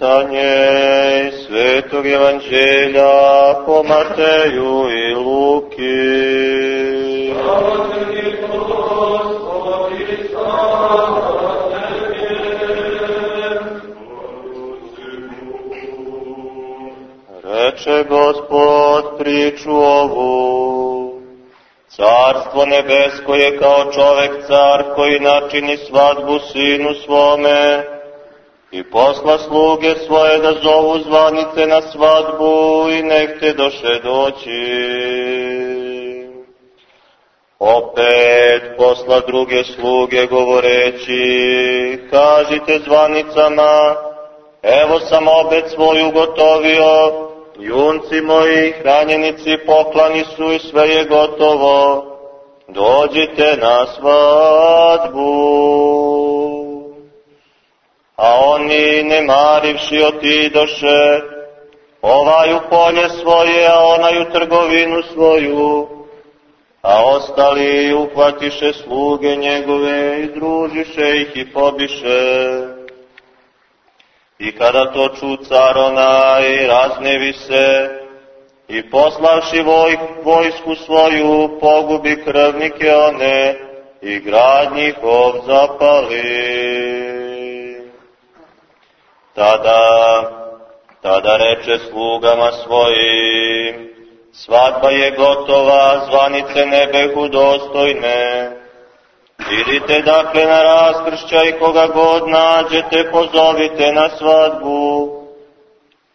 Čitanje Svetog Evanđelja po Mateju i Luki. Reče Gospod priču ovu. Carstvo nebesko je kao čovek car koji načini svadbu sinu svome posla sluge svoje da zovu zvanice na svadbu i nek te doše doći. Opet posla druge sluge govoreći, kažite zvanicama, evo sam obet svoj ugotovio, junci moji, hranjenici poklani su i sve je gotovo, dođite na svadbu. A oni, ne marivši, otidoše, ovaj u polje svoje, a onaj u trgovinu svoju, a ostali uhvatiše sluge njegove i družiše ih i pobiše. I kada to ču car onaj raznevi se i poslavši voj, vojsku svoju pogubi krvnike one i grad njihov zapali. Tada, tada reče slugama svojim, svadba je gotova, zvanice nebehu dostojne, Idite dakle na raskršća i koga god nađete, pozovite na svadbu.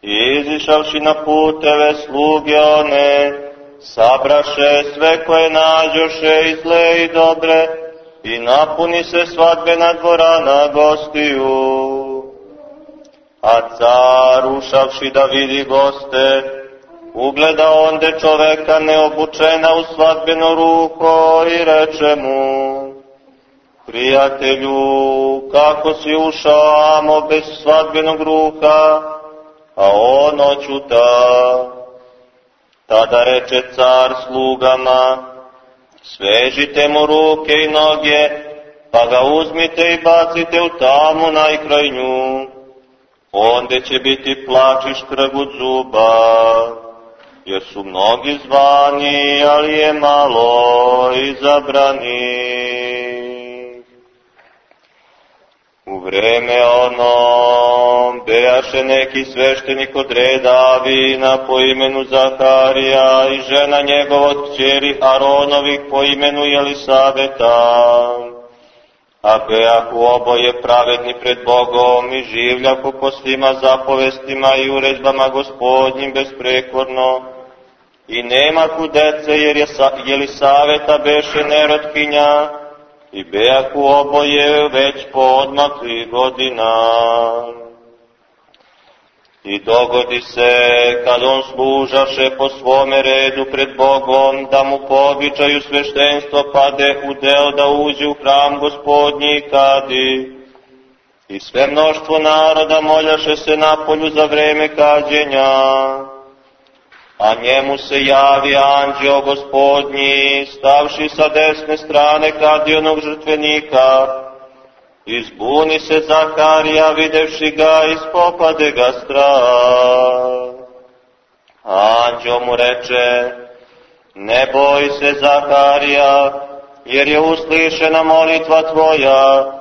I izišavši na puteve sluge one, sabraše sve koje nađoše i zle i dobre, i napuni se svadbena dvorana gostiju. A car, ušavši da vidi goste, ugleda onde čoveka neobučena u svadbeno ruho i reče mu, Prijatelju, kako si ušao amo bez svadbenog ruha, a on očuta. Tada reče car slugama, svežite mu ruke i noge, pa ga uzmite i bacite u tamu najkrajnju. Onde će biti plač i škrgut zuba, jer su mnogi zvani, ali je malo izabrani. U vreme ono bejaše neki sveštenik od reda Avina po imenu Zaharija i žena njegov od kćeri Aronovih po imenu Jelisaveta. A bejahu oboje pravedni pred Bogom i življahu po svima zapovestima i uredbama gospodnjim besprekorno. I nema ku dece jer je Jelisaveta beše nerotkinja, i bejaku oboje već po odmakli godina. I dogodi se, kad on služaše po svome redu pred Bogom, da mu po običaju sveštenstvo pade u deo da uđe u hram gospodnji kadi. I sve mnoštvo naroda moljaše se na polju za vreme kađenja a njemu se javi anđeo gospodnji, stavši sa desne strane kadionog žrtvenika, izbuni se Zaharija, videvši ga, ispopade ga strah. Anđeo mu reče, ne boj se Zaharija, jer je uslišena molitva tvoja,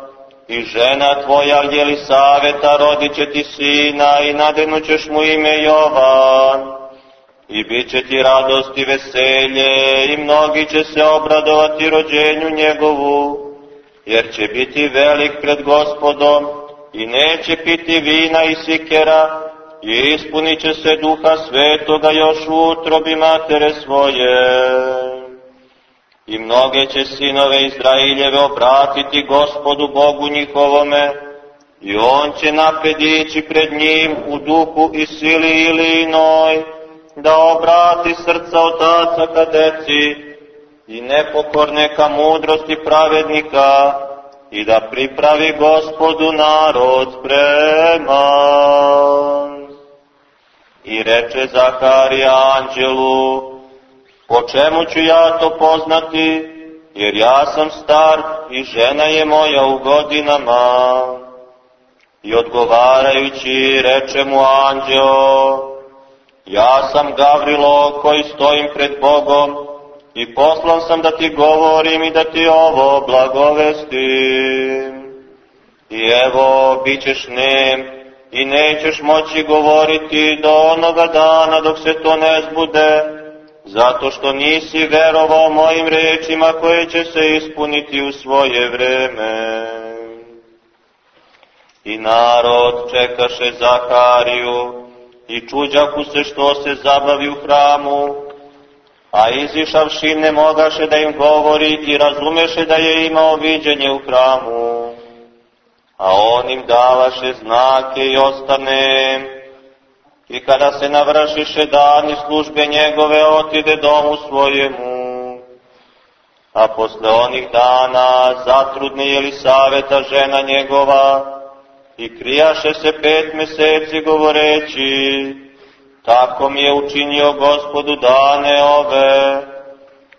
i žena tvoja Jelisaveta rodit će ti sina i nadenućeš mu ime Jovan i bit će ti radost i veselje i mnogi će se obradovati rođenju njegovu, jer će biti velik pred gospodom i neće piti vina i sikera i ispunit će se duha svetoga još u utrobi matere svoje. I mnoge će sinove Izraeljeve obratiti gospodu Bogu njihovome, i on će napred ići pred njim u duhu i sili ili inoj, da obrati srca otaca ka deci i nepokorne ka mudrosti pravednika i da pripravi gospodu narod spreman. I reče Zaharija anđelu, po čemu ću ja to poznati, jer ja sam star i žena je moja u godinama. I odgovarajući reče mu anđeo, ja sam Gavrilo koji stojim pred Bogom i poslan sam da ti govorim i da ti ovo blagovestim. I evo, bit ćeš nem i nećeš moći govoriti do onoga dana dok se to ne zbude, zato što nisi verovao mojim rečima koje će se ispuniti u svoje vreme. I narod čekaše Zahariju i čuđaku se što se zabavi u hramu, a izišavši ne mogaše da im govori i razumeše da je imao viđenje u hramu. A on im davaše znake i ostane, i kada se navršiše dani službe njegove, otide domu svojemu. A posle onih dana zatrudne Jelisaveta žena njegova i krijaše se pet meseci govoreći, tako mi je učinio gospodu dane ove,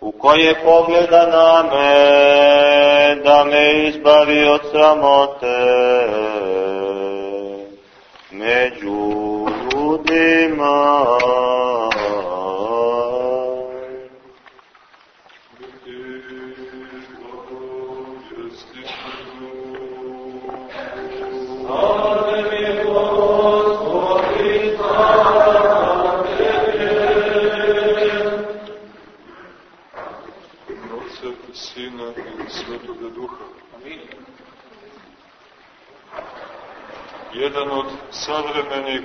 u koje pogleda na me, da me izbavi od sramote među ljudima. Jedan od savremenih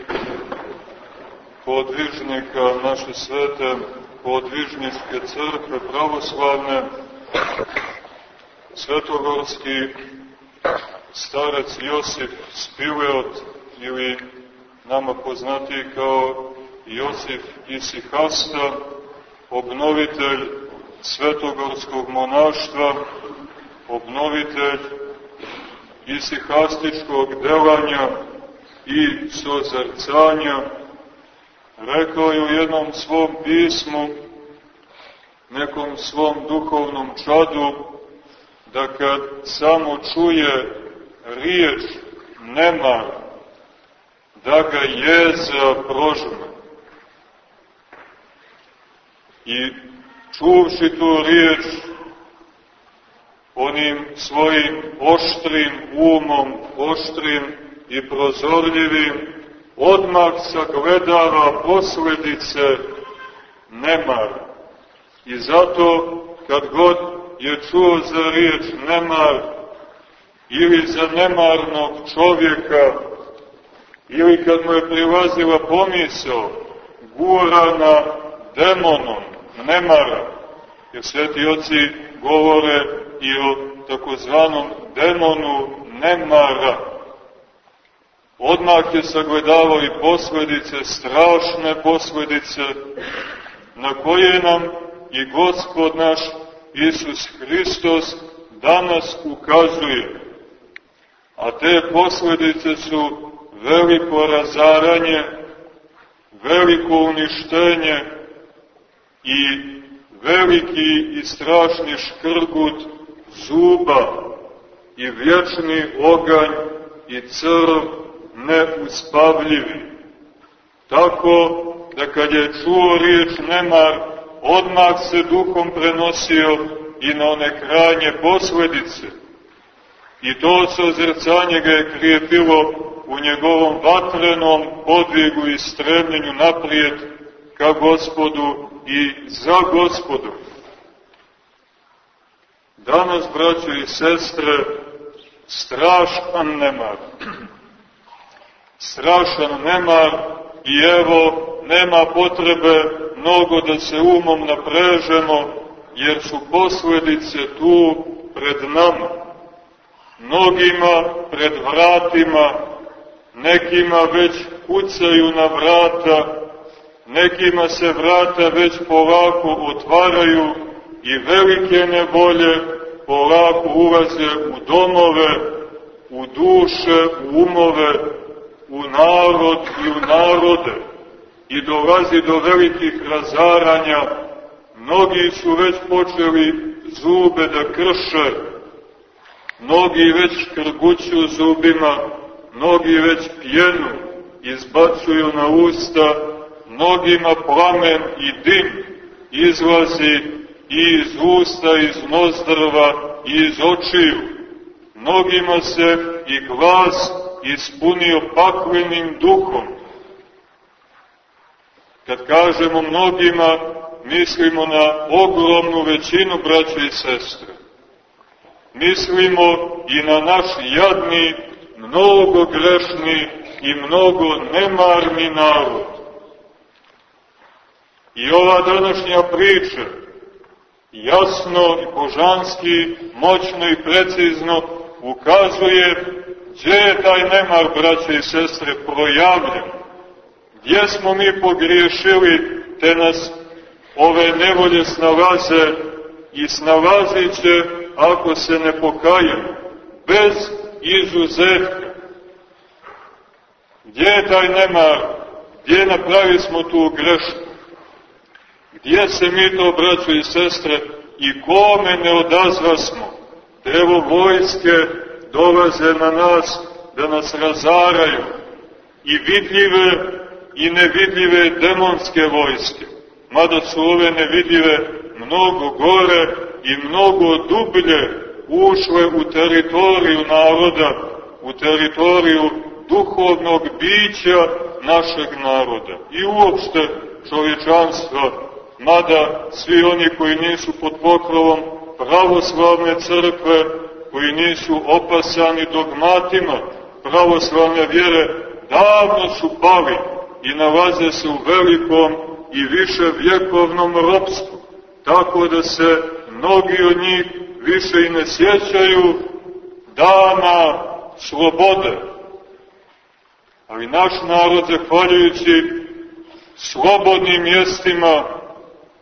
podvižnika naše svete podvižničke crkve pravoslavne, svetogorski starec Josif Spileot ili nama poznati kao Josif Isihasta, obnovitelj svetogorskog monaštva, obnovitelj isihastičkog delanja i sozarcanja, rekao je u jednom svom pismu, nekom svom duhovnom čadu, da kad samo čuje riječ nema, da ga jeza prožme. I čuvši tu riječ, onim svojim oštrim umom, oštrim i prozorljivim, odmah sagledava posledice nemara. I zato, kad god je čuo za riječ nemar, ili za nemarnog čovjeka, ili kad mu je prilazila pomisao, gurana demonom, nemara, jer sveti oci govore i o takozvanom demonu nemara. Odmah je sagledavao i posledice, strašne posledice, na koje nam i Gospod naš Isus Hristos danas ukazuje. A te posledice su veliko razaranje, veliko uništenje, i veliki i strašni škrgut zuba i vječni oganj i crv neuspavljivi. Tako da kad je čuo riječ nemar, odmah se duhom prenosio i na one krajnje posledice. I to sozrcanje ga je krijepilo u njegovom vatrenom podvigu i stremljenju naprijed ka gospodu i za gospodu. Danas, braćo i sestre, strašan nemar. Strašan nemar i evo, nema potrebe mnogo da se umom naprežemo, jer su posledice tu pred nama. Mnogima pred vratima, nekima već kucaju na vrata, nekima se vrata već polako otvaraju i velike nevolje polako ulaze u domove, u duše, u umove, u narod i u narode i dolazi do velikih razaranja. Mnogi su već počeli zube da krše, mnogi već krguću zubima, mnogi već pjenu izbacuju na usta, mnogima plamen i dim izlazi i iz usta, iz nozdrva i iz očiju. Mnogima se i glas ispunio paklenim duhom. Kad kažemo mnogima, mislimo na ogromnu većinu braća i sestre. Mislimo i na naš jadni, mnogo grešni i mnogo nemarni narod. I ova današnja priča jasno i božanski, moćno i precizno ukazuje gdje je taj nemar, braće i sestre, projavljen. Gdje smo mi pogriješili, te nas ove nevolje snalaze i snalazit će ako se ne pokajemo, bez izuzetka. Gdje je taj nemar? Gdje napravi smo tu grešku? Gdje se mi to, braćo i sestre, i kome ne odazva smo? Evo vojske dolaze na nas da nas razaraju. I vidljive i nevidljive demonske vojske. Mada su ove nevidljive mnogo gore i mnogo dublje ušle u teritoriju naroda, u teritoriju duhovnog bića našeg naroda i uopšte čovječanstva, mada svi oni koji nisu pod pokrovom pravoslavne crkve, koji nisu opasani dogmatima pravoslavne vjere, davno su pali i nalaze se u velikom i više vjekovnom ropstvu, tako da se mnogi od njih više i ne sjećaju dana slobode. Ali naš narod, zahvaljujući slobodnim mjestima,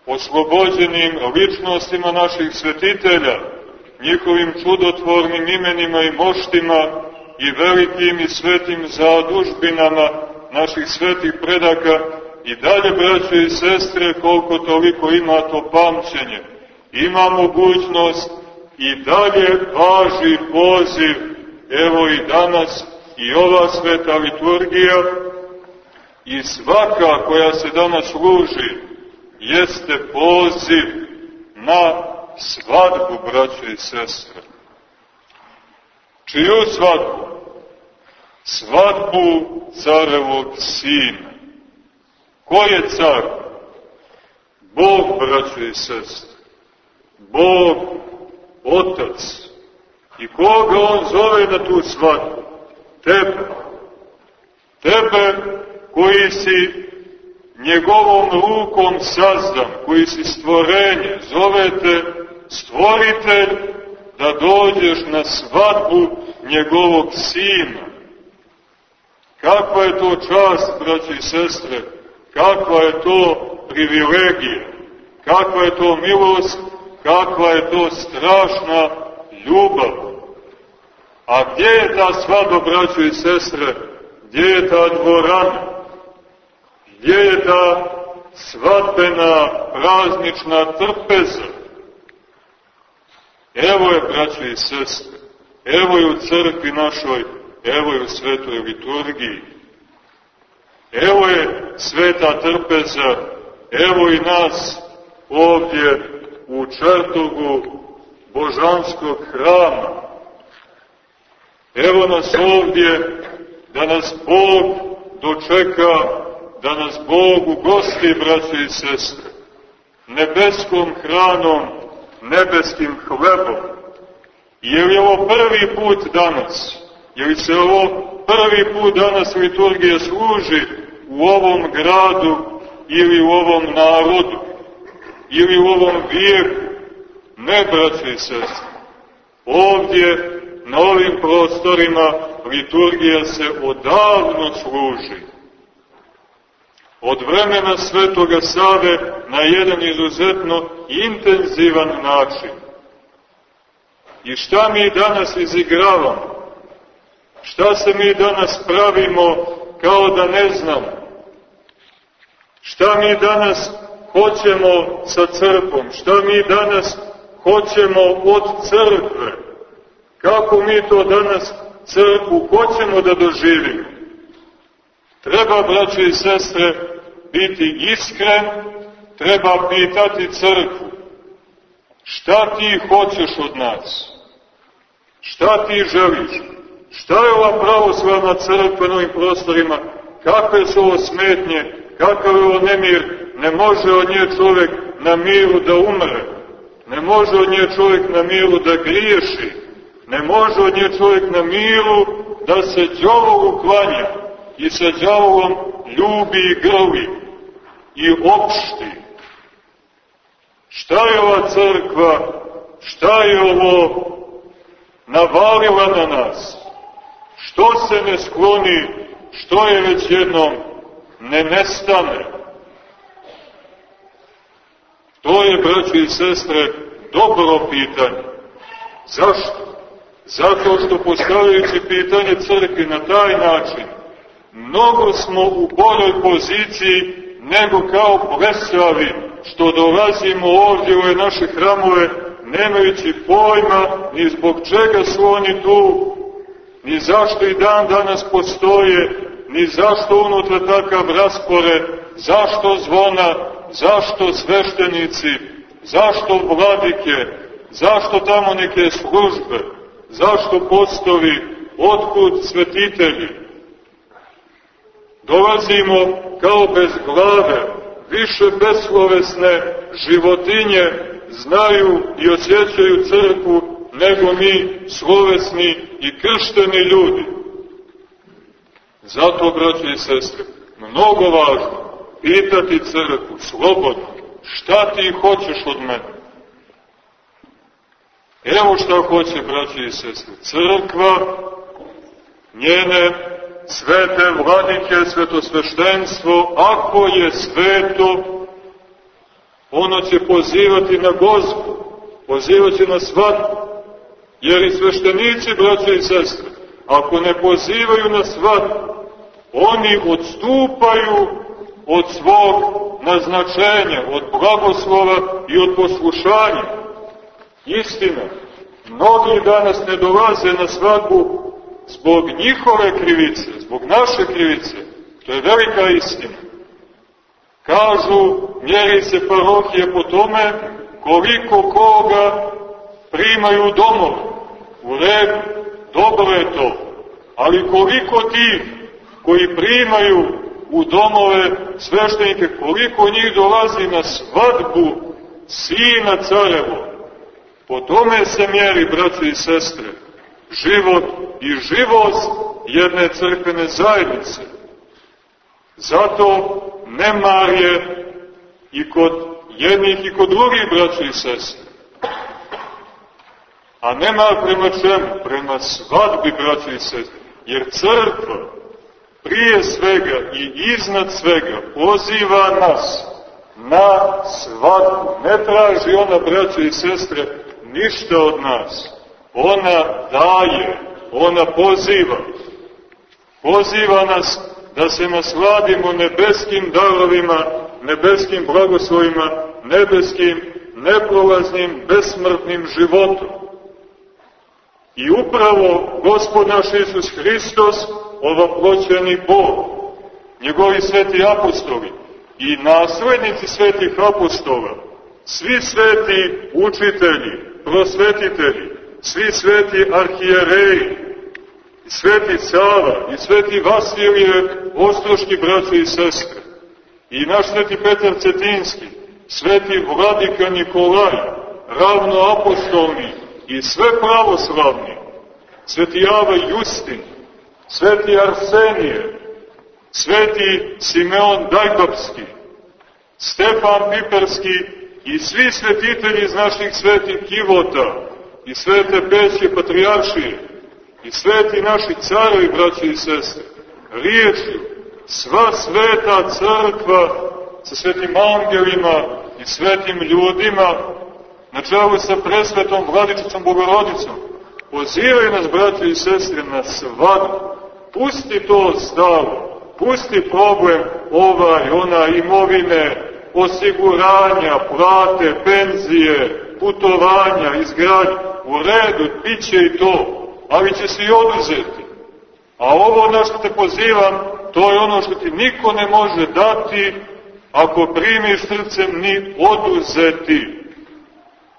oslobođenim ličnostima naših svetitelja, njihovim čudotvornim imenima i moštima i velikim i svetim zadužbinama naših svetih predaka. I dalje, braćo i sestre, koliko toliko ima to pamćenje, ima mogućnost i dalje važi poziv, evo i danas, i ova sveta liturgija, i svaka koja se danas služi, jeste poziv na svadbu, braćo i sestre. Čiju svadbu? Svadbu carevog sina. Ko je car? Bog, braćo i sestre. Bog, Otac. I koga on zove na tu svadbu? Tebe. Tebe koji si njegovom rukom sazdan, koji si stvorenje, zovete stvoritelj da dođeš na svadbu njegovog sina. Kakva je to čast, braći i sestre, kakva je to privilegija, kakva je to milost, kakva je to strašna ljubav. A gdje je ta svadba, braći i sestre, gdje je ta dvorana? Gdje je ta svadbena praznična trpeza? Evo je, braćo i sestre, evo je u crkvi našoj, evo je u svetoj liturgiji. Evo je sveta trpeza, evo i nas ovdje u čertogu božanskog hrama. Evo nas ovdje da nas Bog dočeka da nas Bog ugosti, braće i sestre, nebeskom hranom, nebeskim hlebom. Je li ovo prvi put danas? Je li se ovo prvi put danas liturgija služi u ovom gradu ili u ovom narodu? Ili u ovom vijeku? Ne, braće i sestre. Ovdje, na ovim prostorima, liturgija se odavno služi od vremena Svetoga Save na jedan izuzetno intenzivan način. I šta mi danas izigravamo? Šta se mi danas pravimo kao da ne znamo? Šta mi danas hoćemo sa crkvom? Šta mi danas hoćemo od crkve? Kako mi to danas crkvu hoćemo da doživimo. Treba, braće i sestre, biti iskren, treba pitati crkvu. Šta ti hoćeš od nas? Šta ti želiš? Šta je ova pravoslavna crkva na ovim prostorima? Kakve su ovo smetnje? Kakav je ovo nemir? Ne može od nje čovek na miru da umre. Ne može od nje čovjek na miru da griješi. Ne može od nje čovjek na miru da se džavovu klanja i sa džavovom ljubi i grli i opšti. Šta je ova crkva? Šta je ovo navalila na nas? Što se ne skloni? Što je već jednom ne nestane? To je, braći i sestre, dobro pitanje. Zašto? Zato što postavljajući pitanje crkvi na taj način, mnogo smo u boljoj poziciji nego kao preslavi što dolazimo ovdje u naše hramove, nemajući pojma ni zbog čega su oni tu, ni zašto i dan danas postoje, ni zašto unutra takav raspore, zašto zvona, zašto sveštenici, zašto vladike, zašto tamo neke službe, zašto postovi, otkud svetitelji. Dolazimo kao bez glave, više beslovesne životinje znaju i osjećaju crkvu nego mi slovesni i kršteni ljudi. Zato, braći i sestre, mnogo važno, pitati crkvu, slobodno, šta ti hoćeš od mene? Evo šta hoće, braći i sestre, crkva, njene svete vladike, svetosveštenstvo, ako je sveto, ono će pozivati na gozbu, pozivaće na svadbu, jer i sveštenici, braće i sestre, ako ne pozivaju na svadbu, oni odstupaju od svog naznačenja, od blagoslova i od poslušanja. Istina, mnogi danas ne dolaze na svadbu zbog njihove krivice, zbog naše krivice. To je velika istina. Kažu, mjeri se parohije po tome koliko koga primaju domov. U red, dobro je to. Ali koliko ti koji primaju u domove sveštenike, koliko njih dolazi na svadbu sina carevo. Po tome se mjeri, braći i sestre, život i živost jedne crkvene zajednice. Zato nemar je i kod jednih i kod drugih braća i sestre. A nema prema čemu? Prema svadbi braća i sestre. Jer crkva prije svega i iznad svega poziva nas na svadbu. Ne traži ona, braće i sestre, ništa od nas. Ona daje, ona poziva. Poziva nas da se nasladimo nebeskim darovima, nebeskim blagoslovima, nebeskim, neprolaznim, besmrtnim životom. I upravo Gospod naš Isus Hristos ovoploćeni Bog, njegovi sveti apostoli i naslednici svetih apostola, svi sveti učitelji, prosvetitelji, svi sveti arhijereji, sveti Sava i sveti Vasilije, ostroški braće i sestre, i naš sveti Petar Cetinski, sveti Vladika Nikolaj, ravno apostolni i sve pravoslavni, sveti Java Justin, sveti Arsenije, sveti Simeon Dajbapski, Stefan Piperski i svi svetitelji iz naših svetih kivota i svete peće patrijaršije i sveti naši carovi, braći i sestre, riječju, sva sveta crkva sa svetim angelima i svetim ljudima, na čelu sa presvetom vladičicom Bogorodicom, pozivaju nas, braći i sestre, na svadbu, pusti to stalo, pusti problem ovaj, ona imovine, osiguranja, plate, penzije, putovanja, izgradnje, u redu, bit će i to, ali će se i oduzeti. A ovo na što te pozivam, to je ono što ti niko ne može dati ako primiš srcem ni oduzeti.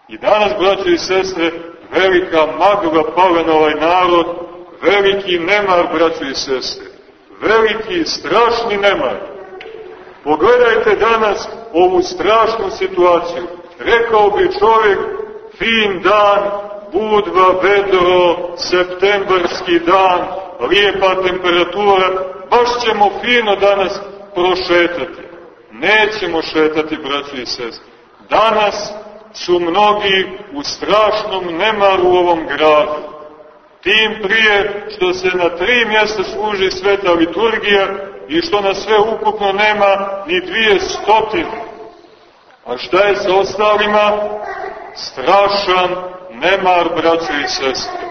I danas, braće i sestre, velika magla pale na ovaj narod, veliki nemar, braće i sestre, veliki, strašni nemar. Pogledajte danas ovu strašnu situaciju. Rekao bi čovjek, fin dan, budva, vedro, septembarski dan, lijepa temperatura, baš ćemo fino danas prošetati. Nećemo šetati, braći i sest. Danas su mnogi u strašnom nemaru u ovom gradu. Tim prije što se na tri mjesta služi sveta liturgija i što na sve ukupno nema ni dvije stotine. A šta je sa ostalima? Strašan nemar, braće i sestre.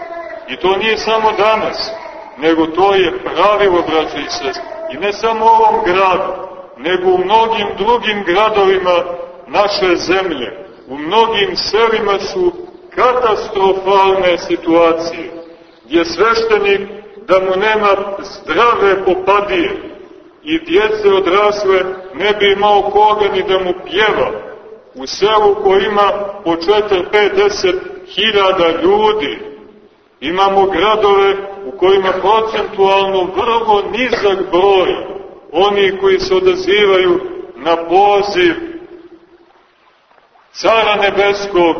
I to nije samo danas, nego to je pravilo, braće i sestre. I ne samo u ovom gradu, nego u mnogim drugim gradovima naše zemlje. U mnogim selima su katastrofalne situacije, gdje sveštenik da mu nema zdrave popadije i djece odrasle ne bi imao koga ni da mu pjeva. U selu koji ima po 4-5-10 hiljada ljudi, imamo gradove u kojima procentualno vrlo nizak broj oni koji se odazivaju na poziv cara nebeskog,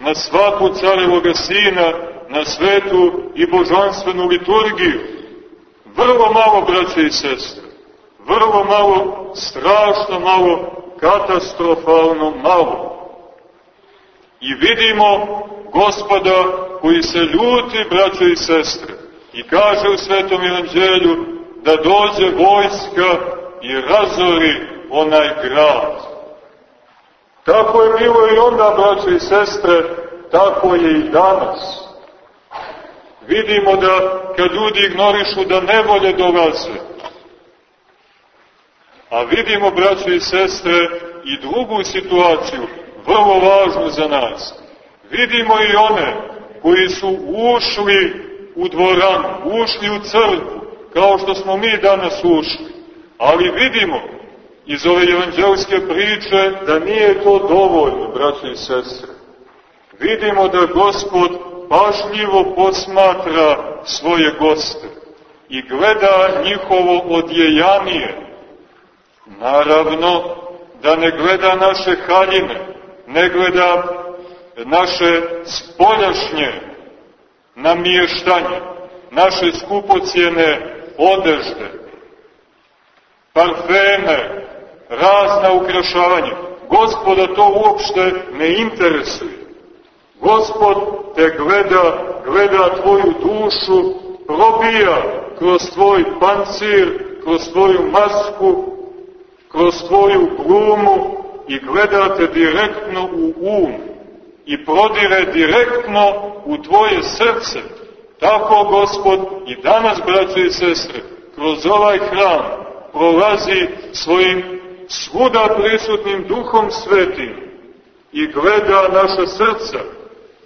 na svaku carevoga sina, na svetu i božanstvenu liturgiju. Vrlo malo, braće i sestre, vrlo malo, strašno malo, katastrofalno malo. I vidimo gospoda koji se ljuti, braće i sestre, i kaže u Svetom Evanđelju da dođe vojska i razori onaj grad. Tako je bilo i onda, braće i sestre, tako je i danas. Vidimo da kad ljudi ignorišu da nevolje dolaze, a vidimo, braće i sestre, i drugu situaciju, vrlo važnu za nas. Vidimo i one koji su ušli u dvoranu, ušli u crkvu, kao što smo mi danas ušli. Ali vidimo iz ove evanđelske priče da nije to dovoljno, braći i sestre. Vidimo da Gospod pažljivo posmatra svoje goste i gleda njihovo odjejanije. Naravno, da ne gleda naše haljine, ne gleda naše spoljašnje namještanje, naše skupocijene odežde, parfeme, razna ukrašavanja. Gospoda to uopšte ne interesuje. Gospod te gleda, gleda tvoju dušu, probija kroz tvoj pancir, kroz tvoju masku, kroz tvoju glumu i gleda te direktno u um i prodire direktno u tvoje srce. Tako, Gospod, i danas, braće i sestre, kroz ovaj hram prolazi svojim svuda prisutnim duhom svetim i gleda naša srca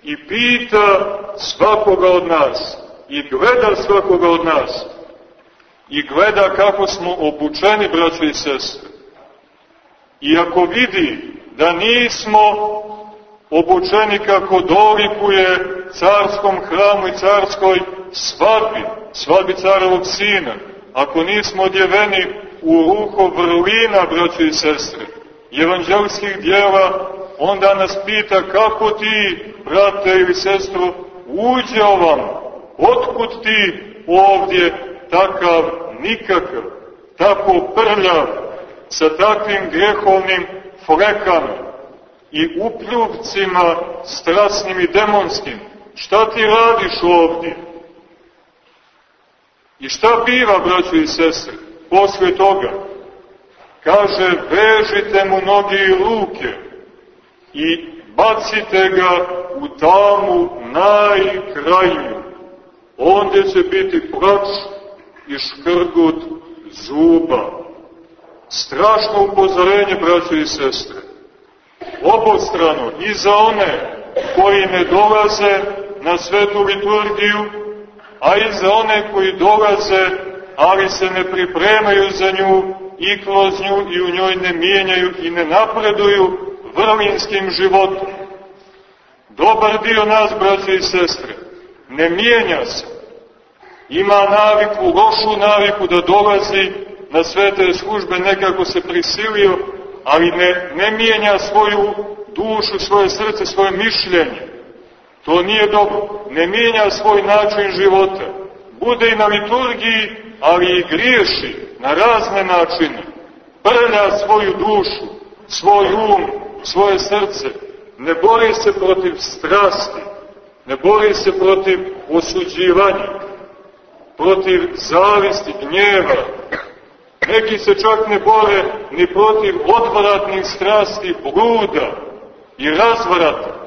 i pita svakoga od nas i gleda svakoga od nas i gleda kako smo obučeni, braće i sestre. I ako vidi da nismo obučeni kako dolikuje carskom hramu i carskoj svadbi, svadbi carovog sina, ako nismo odjeveni u ruho vrlina, braći i sestre, evanđelskih dijela, onda nas pita kako ti, brate ili sestro, uđe ovam, otkud ti ovdje takav nikakav, tako prljav, sa takvim grehovnim flekama, i upljuvcima strasnim i demonskim. Šta ti radiš ovdje? I šta biva, braćo i sestre, posle toga? Kaže, vežite mu noge i ruke i bacite ga u tamu najkrajnju. Onde će biti plač i škrgut zuba. Strašno upozorenje, braćo i sestre obostrano i za one koji ne dolaze na svetu liturgiju a i za one koji dolaze, ali se ne pripremaju za nju i kroz nju i u njoj ne mijenjaju i ne napreduju vrlinskim životom. Dobar dio nas, braće i sestre, ne mijenja se. Ima naviku, lošu naviku da dolazi na svete službe, nekako se prisilio, ali ne, ne mijenja svoju dušu, svoje srce, svoje mišljenje. To nije dobro. Ne mijenja svoj način života. Bude i na liturgiji, ali i griješi na razne načine. Prlja svoju dušu, svoj um, svoje srce. Ne bori se protiv strasti. Ne bori se protiv osuđivanja. Protiv zavisti, gnjeva. Neki se čak ne bore ni protiv odvratnih strasti, bluda i razvrata.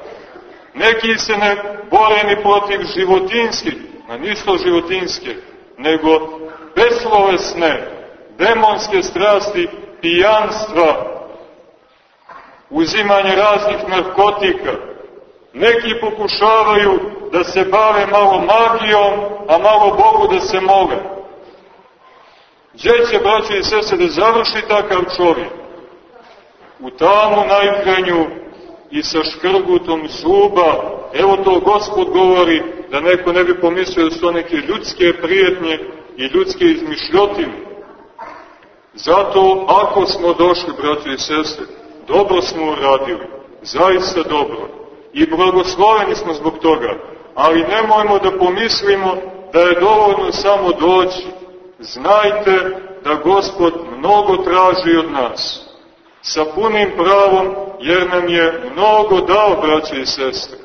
Neki se ne bore ni protiv životinskih, a nisto životinske, nego beslovesne, demonske strasti, pijanstva, uzimanje raznih narkotika. Neki pokušavaju da se bave malo magijom, a malo Bogu da se mole. Gdje će, braće i sese, da završi takav čovjek? U tamu najkrenju i sa škrgutom zuba. Evo to Gospod govori da neko ne bi pomislio da su neke ljudske prijetnje i ljudske izmišljotine. Zato ako smo došli, braći i sestre, dobro smo uradili, zaista dobro. I blagosloveni smo zbog toga, ali nemojmo da pomislimo da je dovoljno samo doći. Znajte da Gospod mnogo traži od nas sa punim pravom, jer nam je mnogo dao, braće i sestre.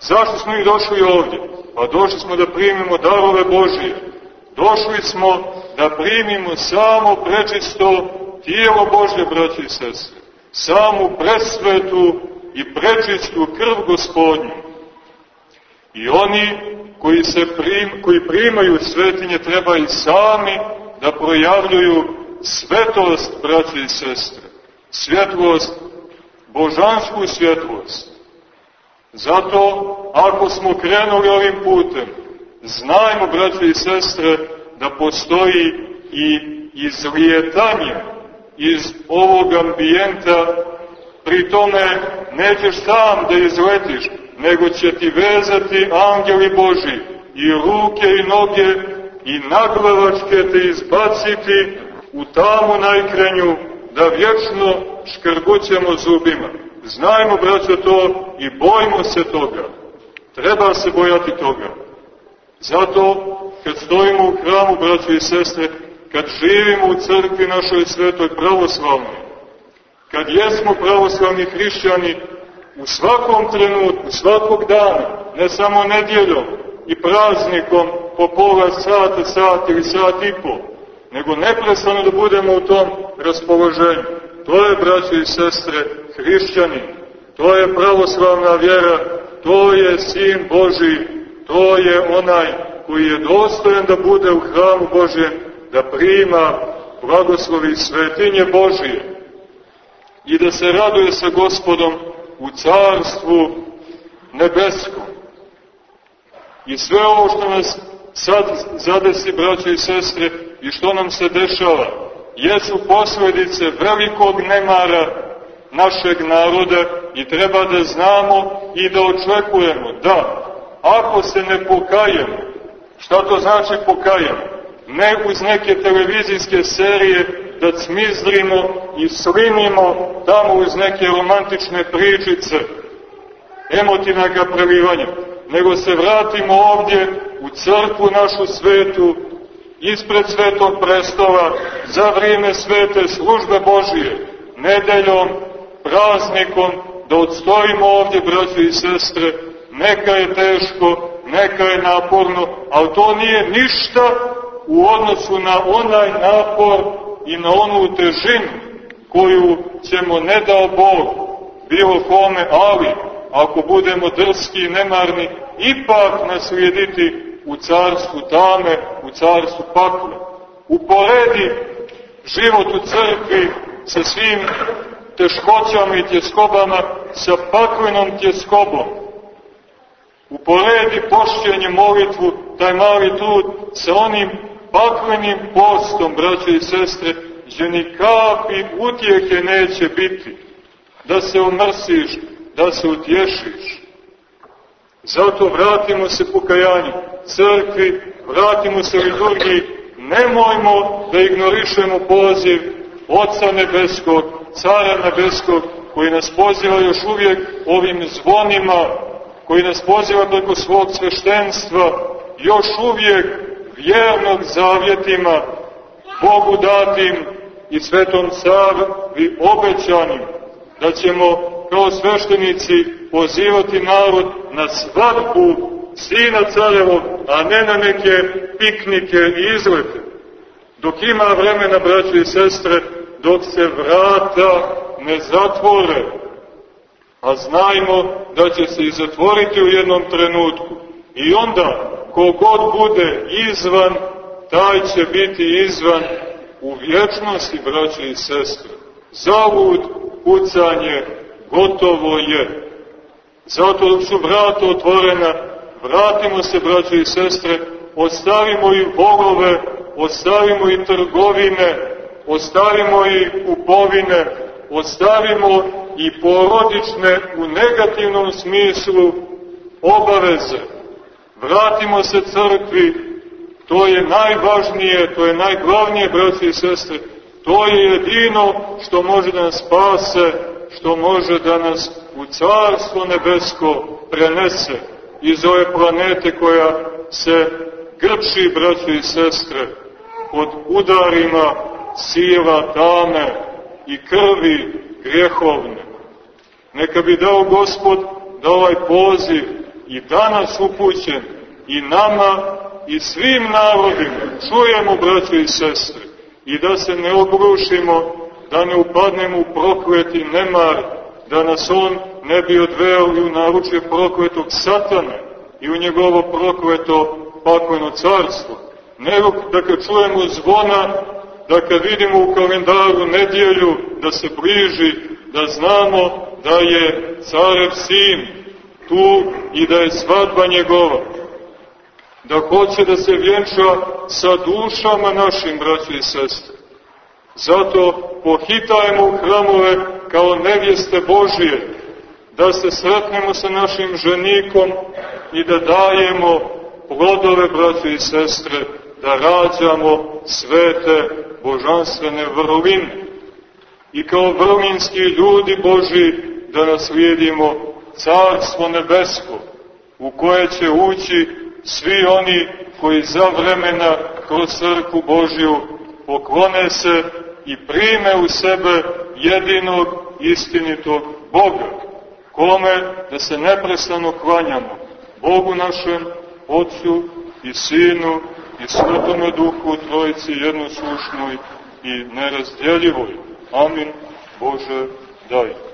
Zašto smo ih došli ovdje? Pa došli smo da primimo darove Božije. Došli smo da primimo samo prečisto tijelo Božje, braće i sestre. Samu presvetu i prečistu krv gospodnju. I oni koji, se prim, koji primaju svetinje treba i sami da projavljuju svetost, braće i sestre svjetlost, božansku svjetlost. Zato, ako smo krenuli ovim putem, znajmo, braće i sestre, da postoji i izlijetanje iz ovog ambijenta, pri tome nećeš sam da izletiš, nego će ti vezati angeli Boži i ruke i noge i naglavačke te izbaciti u tamu najkrenju da vječno škrgućemo zubima. Znajmo, braćo, to i bojimo se toga. Treba se bojati toga. Zato, kad stojimo u hramu, braćo i sestre, kad živimo u crkvi našoj svetoj pravoslavnoj, kad jesmo pravoslavni hrišćani, u svakom trenutku, svakog dana, ne samo nedjeljom i praznikom po pola sata, sat ili sat i pol, nego neprestano da budemo u tom raspoloženju. To je, braći i sestre, hrišćani, to je pravoslavna vjera, to je Sin Boži, to je onaj koji je dostojen da bude u hramu Božjem, da prima blagoslovi svetinje Božije i da se raduje sa gospodom u carstvu nebeskom. I sve ovo što nas sad zadesi, braće i sestre, i što nam se dešava, jesu posledice velikog nemara našeg naroda i treba da znamo i da očekujemo da ako se ne pokajemo, šta to znači pokajemo? Ne uz neke televizijske serije da cmizlimo i slinimo tamo uz neke romantične pričice, emotivna ga prelivanja, nego se vratimo ovdje u crkvu našu svetu, ispred svetog prestola, za vrijeme svete službe Božije, nedeljom, praznikom, da odstojimo ovdje, braći i sestre, neka je teško, neka je naporno, ali to nije ništa u odnosu na onaj napor i na onu težinu koju ćemo, ne dao Bog, bilo kome, ali ako budemo drski i nemarni, ipak naslijediti u carstvu tame, u carstvu pakle. Uporedi život u crkvi sa svim teškoćama i tjeskobama sa paklenom tjeskobom. Uporedi pošćenje molitvu taj mali trud sa onim paklenim postom, braće i sestre, gdje ni kapi utjehe neće biti, da se omrsiš, da se utješiš. Zato vratimo se pokajanju crkvi, vratimo se liturgiji, nemojmo da ignorišemo poziv Oca Nebeskog, Cara Nebeskog, koji nas poziva još uvijek ovim zvonima, koji nas poziva preko svog sveštenstva, još uvijek vjernog zavjetima, Bogu datim i svetom caru obećanim, da ćemo kao sveštenici pozivati narod na svadbu Sina carevog, a ne na neke piknike i izlete. Dok ima vremena, braći i sestre, dok se vrata ne zatvore, a znajmo da će se i zatvoriti u jednom trenutku. I onda, kogod bude izvan, taj će biti izvan u vječnosti, braće i sestre. Zavud, kucanje, gotovo je. Zato su vrata otvorena, vratimo se, braće i sestre, ostavimo i bogove, ostavimo i trgovine, ostavimo i kupovine, ostavimo i porodične u negativnom smislu obaveze. Vratimo se crkvi, to je najvažnije, to je najglavnije, braći i sestre, to je jedino što može da nas spase, što može da nas u carstvo nebesko prenese iz ove planete koja se grči, braći i sestre, pod udarima sila tame i krvi grjehovne. Neka bi dao Gospod da ovaj poziv i danas upućen i nama i svim narodima. Čujemo, braće i sestre, i da se ne obrušimo, da ne upadnemo u prokleti nemar, da nas on ne bi odveo u naručje prokletog satana i u njegovo prokleto pakleno carstvo, nego da kad čujemo zvona, da kad vidimo u kalendaru nedjelju da se bliži, da znamo da je carev sin tu i da je svadba njegova, da hoće da se vjenča sa dušama našim, braći i sestre. Zato pohitajmo u hramove kao nevjeste Božije, da se sretnemo sa našim ženikom i da dajemo plodove, braći i sestre, da rađamo svete božanstvene vrline. I kao vrlinski ljudi Boži da naslijedimo Carstvo nebesko, u koje će ući svi oni koji za vremena kroz crku Božju poklone se i prime u sebe jedinog istinitog Boga, kome da se neprestano klanjamo, Bogu našem, Otcu i Sinu i Svetome Duhu, Trojici jednoslušnoj i nerazdjeljivoj. Amin. Bože, daj.